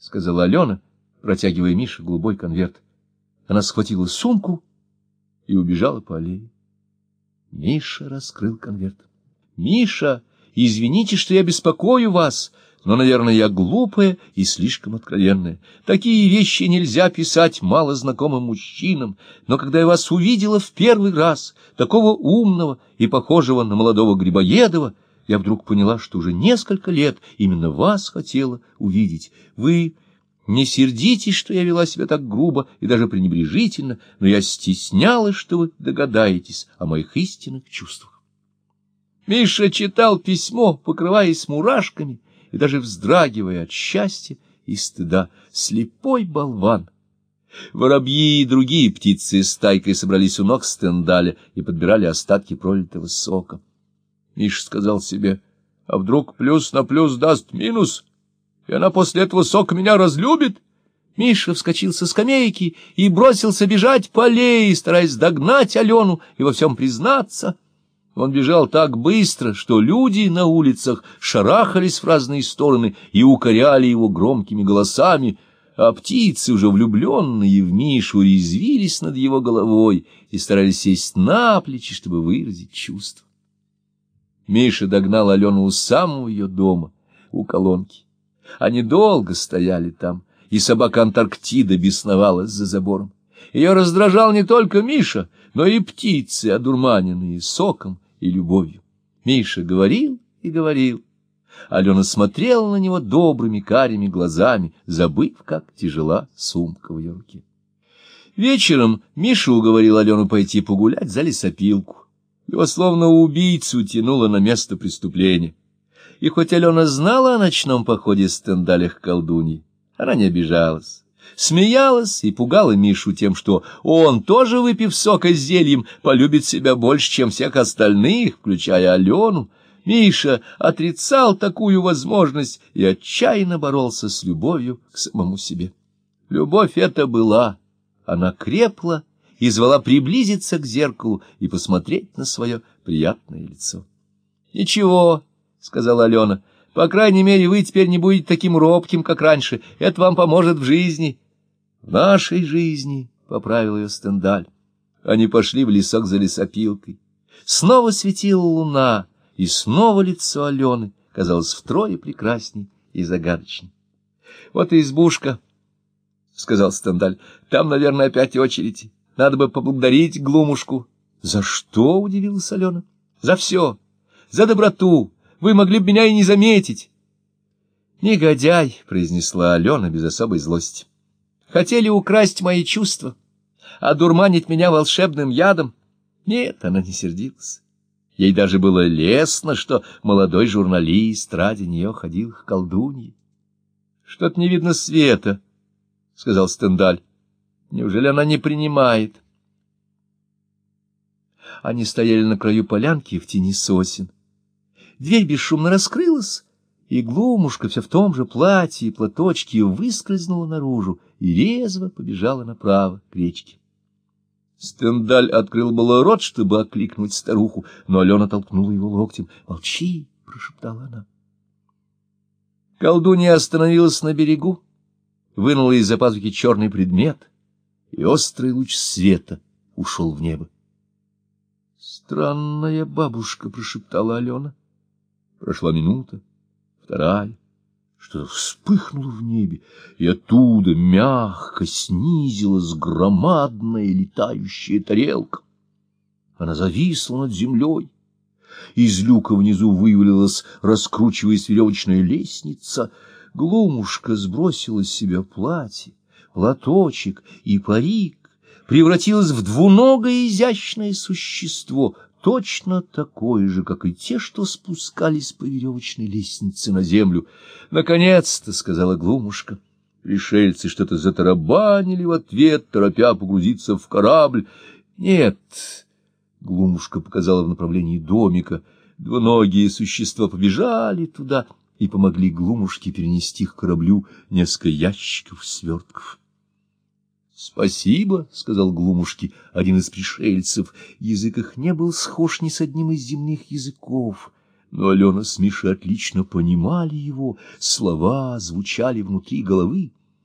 сказала Алена, протягивая Мише голубой конверт. Она схватила сумку и убежала по аллее. Миша раскрыл конверт. — Миша, извините, что я беспокою вас, но, наверное, я глупая и слишком откровенная. Такие вещи нельзя писать мало знакомым мужчинам, но когда я вас увидела в первый раз, такого умного и похожего на молодого Грибоедова, я вдруг поняла, что уже несколько лет именно вас хотела увидеть. Вы не сердитесь, что я вела себя так грубо и даже пренебрежительно, но я стеснялась, что вы догадаетесь о моих истинных чувствах. Миша читал письмо, покрываясь мурашками и даже вздрагивая от счастья и стыда. Слепой болван! Воробьи и другие птицы стайкой собрались у ног Стендаля и подбирали остатки пролитого сока. Миша сказал себе, а вдруг плюс на плюс даст минус, и она после этого сока меня разлюбит? Миша вскочил со скамейки и бросился бежать по аллее, стараясь догнать Алену и во всем признаться. Он бежал так быстро, что люди на улицах шарахались в разные стороны и укоряли его громкими голосами, а птицы, уже влюбленные в Мишу, резвились над его головой и старались сесть на плечи, чтобы выразить чувства. Миша догнал Алену у самого ее дома, у колонки. Они долго стояли там, и собака Антарктида бесновалась за забором. Ее раздражал не только Миша, но и птицы, одурманенные соком и любовью. Миша говорил и говорил. Алена смотрела на него добрыми карими глазами, забыв, как тяжела сумка в ее руке. Вечером Миша уговорил Алену пойти погулять за лесопилку. Его словно убийцу тянуло на место преступления. И хоть Алена знала о ночном походе Стендаля к колдуньи, она не обижалась. Смеялась и пугала Мишу тем, что он, тоже выпив сока с зельем, полюбит себя больше, чем всех остальных, включая Алену. Миша отрицал такую возможность и отчаянно боролся с любовью к самому себе. Любовь эта была, она крепла и звала приблизиться к зеркалу и посмотреть на свое приятное лицо. — Ничего, — сказала Алена, — по крайней мере, вы теперь не будете таким робким, как раньше. Это вам поможет в жизни. — В нашей жизни, — поправил ее Стендаль. Они пошли в лесок за лесопилкой. Снова светила луна, и снова лицо Алены казалось втрое прекрасней и загадочней. — Вот и избушка, — сказал Стендаль. — Там, наверное, опять очередь. Надо бы поблагодарить Глумушку. — За что? — удивилась Алена. — За все. За доброту. Вы могли бы меня и не заметить. — Негодяй, — произнесла Алена без особой злости. — Хотели украсть мои чувства, одурманить меня волшебным ядом. Нет, она не сердилась. Ей даже было лестно, что молодой журналист ради нее ходил к колдунье. — Что-то не видно света, — сказал Стендаль. Неужели она не принимает? Они стояли на краю полянки в тени сосен. Дверь бесшумно раскрылась, и Глумушка вся в том же платье и платочке выскользнула наружу и резво побежала направо к речке. Стендаль открыл было рот, чтобы окликнуть старуху, но Алена толкнула его локтем. «Молчи!» — прошептала она. Колдунья остановилась на берегу, вынула из-за пазухи черный предмет и острый луч света ушел в небо. — Странная бабушка, — прошептала Алена. Прошла минута, вторая. Что-то вспыхнуло в небе, и оттуда мягко снизилась громадная летающая тарелка. Она зависла над землей. Из люка внизу вывалилась, раскручиваясь веревочная лестница. Глумушка сбросила с себя платье платочек и парик превратилось в двуногое изящное существо, точно такое же, как и те, что спускались по веревочной лестнице на землю. «Наконец-то!» — сказала Глумушка. Пришельцы что-то затарабанили в ответ, торопя погрузиться в корабль. «Нет!» — Глумушка показала в направлении домика. Двуногие существа побежали туда и помогли Глумушке перенести к кораблю несколько ящиков свертков. «Спасибо», — сказал Глумушки, один из пришельцев. Язык их не был схож ни с одним из земных языков, Но Алена с Мишей отлично понимали его, слова звучали внутри головы.